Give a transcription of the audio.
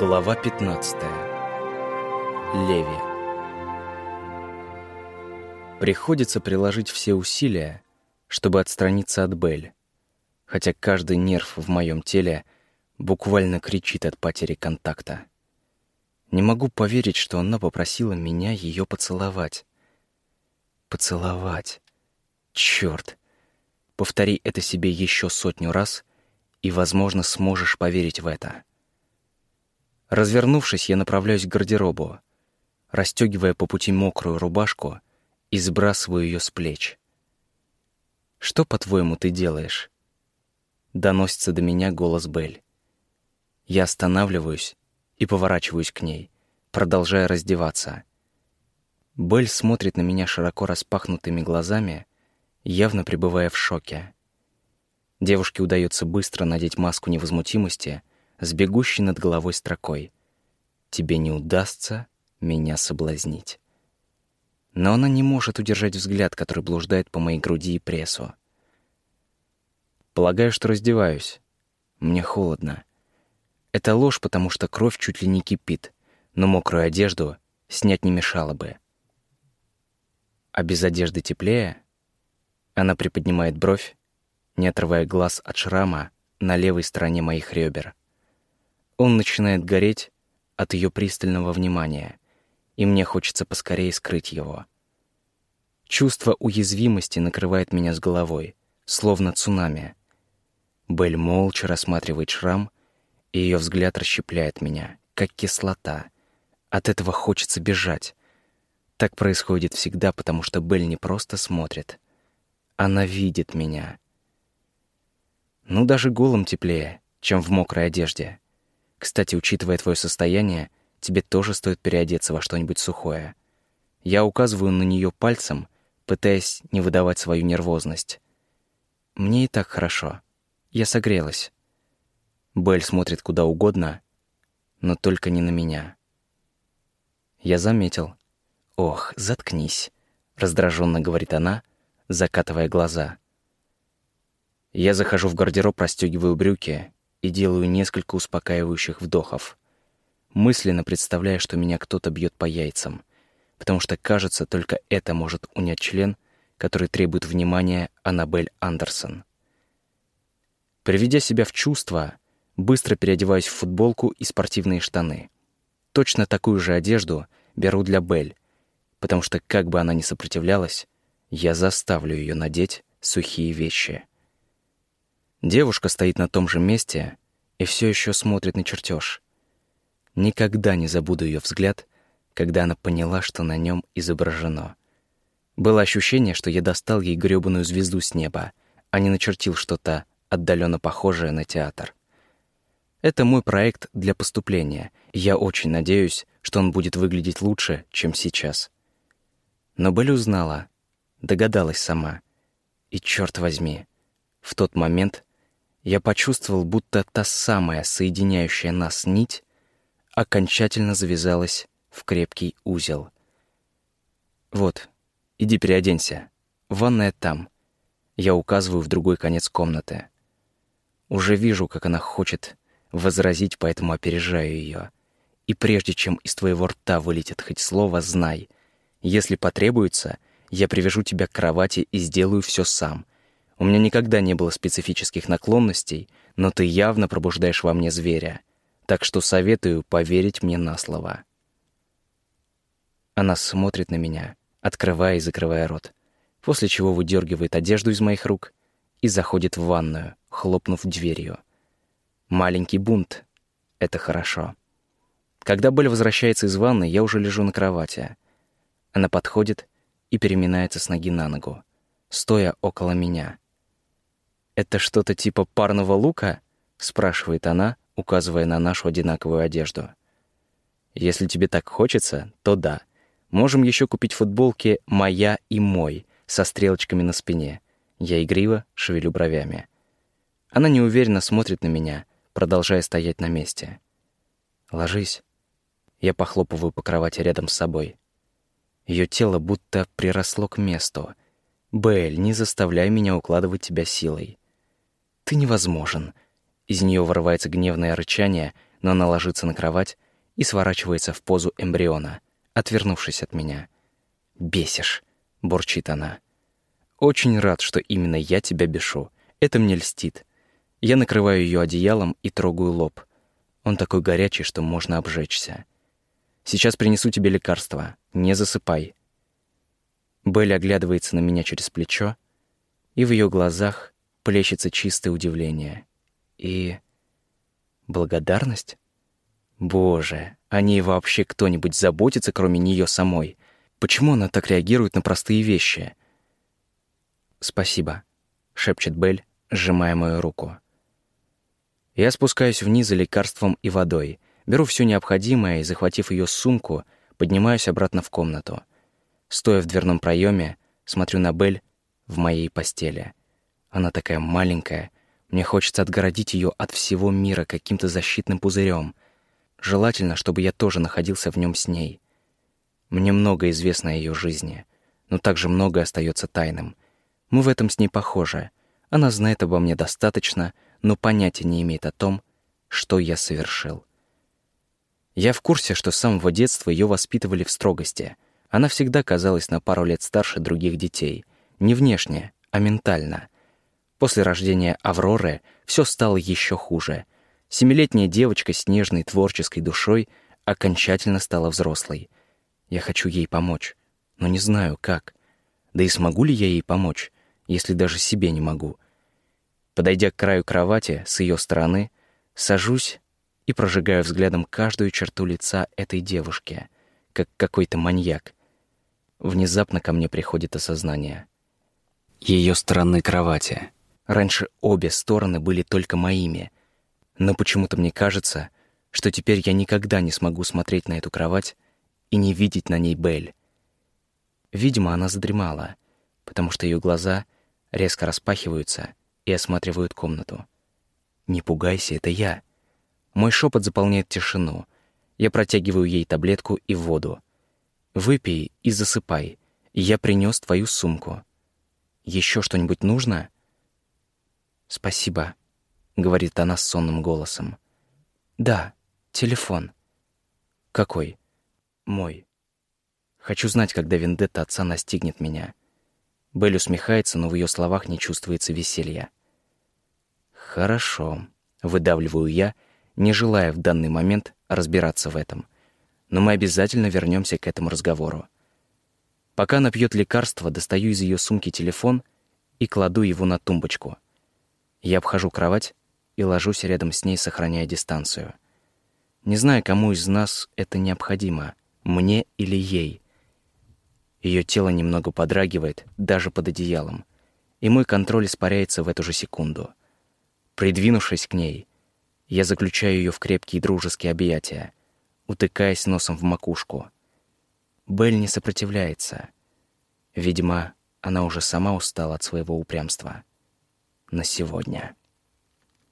Глава 15. Леви. Приходится приложить все усилия, чтобы отстраниться от Бель, хотя каждый нерв в моем теле буквально кричит от потери контакта. Не могу поверить, что она попросила меня ее поцеловать. Поцеловать. Черт. Повтори это себе еще сотню раз, и, возможно, сможешь поверить в это. Развернувшись, я направляюсь к гардеробу, расстегивая по пути мокрую рубашку и сбрасываю ее с плеч. «Что, по-твоему, ты делаешь?» Доносится до меня голос Бель. Я останавливаюсь и поворачиваюсь к ней, продолжая раздеваться. Бель смотрит на меня широко распахнутыми глазами, явно пребывая в шоке. Девушке удается быстро надеть маску невозмутимости — с бегущей над головой строкой «Тебе не удастся меня соблазнить». Но она не может удержать взгляд, который блуждает по моей груди и прессу. Полагаю, что раздеваюсь. Мне холодно. Это ложь, потому что кровь чуть ли не кипит, но мокрую одежду снять не мешало бы. А без одежды теплее? Она приподнимает бровь, не отрывая глаз от шрама на левой стороне моих ребер. Он начинает гореть от ее пристального внимания, и мне хочется поскорее скрыть его. Чувство уязвимости накрывает меня с головой, словно цунами. Бель молча рассматривает шрам, и ее взгляд расщепляет меня, как кислота. От этого хочется бежать. Так происходит всегда, потому что Бель не просто смотрит. Она видит меня. Ну, даже голым теплее, чем в мокрой одежде. Кстати, учитывая твое состояние, тебе тоже стоит переодеться во что-нибудь сухое. Я указываю на нее пальцем, пытаясь не выдавать свою нервозность. Мне и так хорошо. Я согрелась. Белль смотрит куда угодно, но только не на меня. Я заметил. Ох, заткнись, раздраженно говорит она, закатывая глаза. Я захожу в гардероб, расстегиваю брюки и делаю несколько успокаивающих вдохов, мысленно представляя, что меня кто-то бьет по яйцам, потому что, кажется, только это может унять член, который требует внимания Аннабель Андерсон. Приведя себя в чувство, быстро переодеваюсь в футболку и спортивные штаны. Точно такую же одежду беру для Бель, потому что, как бы она ни сопротивлялась, я заставлю ее надеть сухие вещи. Девушка стоит на том же месте и все еще смотрит на чертеж. Никогда не забуду ее взгляд, когда она поняла, что на нем изображено. Было ощущение, что я достал ей грёбаную звезду с неба, а не начертил что-то отдаленно похожее на театр. Это мой проект для поступления, и я очень надеюсь, что он будет выглядеть лучше, чем сейчас. Но Белль узнала, догадалась сама. И черт возьми, в тот момент я почувствовал, будто та самая соединяющая нас нить окончательно завязалась в крепкий узел. «Вот, иди переоденься. Ванная там». Я указываю в другой конец комнаты. Уже вижу, как она хочет возразить, поэтому опережаю ее. И прежде чем из твоего рта вылетит хоть слово, знай, если потребуется, я привяжу тебя к кровати и сделаю все сам, у меня никогда не было специфических наклонностей, но ты явно пробуждаешь во мне зверя, так что советую поверить мне на слово. Она смотрит на меня, открывая и закрывая рот, после чего выдергивает одежду из моих рук и заходит в ванную, хлопнув дверью. Маленький бунт — это хорошо. Когда Белль возвращается из ванны, я уже лежу на кровати. Она подходит и переминается с ноги на ногу, стоя около меня. «Это что-то типа парного лука?» — спрашивает она, указывая на нашу одинаковую одежду. «Если тебе так хочется, то да. Можем еще купить футболки «Моя» и «Мой» со стрелочками на спине. Я игриво шевелю бровями. Она неуверенно смотрит на меня, продолжая стоять на месте. «Ложись». Я похлопываю по кровати рядом с собой. Ее тело будто приросло к месту. «Белль, не заставляй меня укладывать тебя силой. Ты невозможен. Из нее вырывается гневное рычание, но она ложится на кровать и сворачивается в позу эмбриона, отвернувшись от меня. «Бесишь», — бурчит она. «Очень рад, что именно я тебя бешу. Это мне льстит». Я накрываю ее одеялом и трогаю лоб. Он такой горячий, что можно обжечься. «Сейчас принесу тебе лекарство. Не засыпай». Белли оглядывается на меня через плечо, и в ее глазах плещется чистое удивление. И благодарность? Боже, о ней вообще кто-нибудь заботится, кроме нее самой? Почему она так реагирует на простые вещи? «Спасибо», — шепчет Белль, сжимая мою руку. Я спускаюсь вниз за лекарством и водой, беру все необходимое и, захватив ее сумку, поднимаюсь обратно в комнату. Стоя в дверном проеме, смотрю на Белль в моей постели. Она такая маленькая, мне хочется отгородить ее от всего мира каким-то защитным пузырем. Желательно, чтобы я тоже находился в нем с ней. Мне много известно о ее жизни, но также многое остается тайным. Мы в этом с ней похожи. Она знает обо мне достаточно, но понятия не имеет о том, что я совершил. Я в курсе, что с самого детства ее воспитывали в строгости. Она всегда казалась на пару лет старше других детей. Не внешне, а ментально. После рождения Авроры все стало еще хуже. Семилетняя девочка с нежной творческой душой окончательно стала взрослой. Я хочу ей помочь, но не знаю, как. Да и смогу ли я ей помочь, если даже себе не могу. Подойдя к краю кровати с ее стороны, сажусь и прожигаю взглядом каждую черту лица этой девушки, как какой-то маньяк. Внезапно ко мне приходит осознание. Ее стороны кровати — Раньше обе стороны были только моими, но почему-то мне кажется, что теперь я никогда не смогу смотреть на эту кровать и не видеть на ней Бель. Видимо, она задремала, потому что ее глаза резко распахиваются и осматривают комнату. «Не пугайся, это я». Мой шепот заполняет тишину. Я протягиваю ей таблетку и воду. «Выпей и засыпай. Я принес твою сумку. Еще что-нибудь нужно?» «Спасибо», — говорит она с сонным голосом. «Да, телефон». «Какой?» «Мой». Хочу знать, когда вендетта отца настигнет меня. Белль усмехается, но в ее словах не чувствуется веселья. «Хорошо», — выдавливаю я, не желая в данный момент разбираться в этом. Но мы обязательно вернемся к этому разговору. Пока она пьет лекарство, достаю из ее сумки телефон и кладу его на тумбочку — я обхожу кровать и ложусь рядом с ней, сохраняя дистанцию. Не знаю, кому из нас это необходимо, мне или ей. Ее тело немного подрагивает, даже под одеялом, и мой контроль испаряется в эту же секунду. Придвинувшись к ней, я заключаю ее в крепкие дружеские объятия, утыкаясь носом в макушку. Белль не сопротивляется. Видимо, она уже сама устала от своего упрямства на сегодня.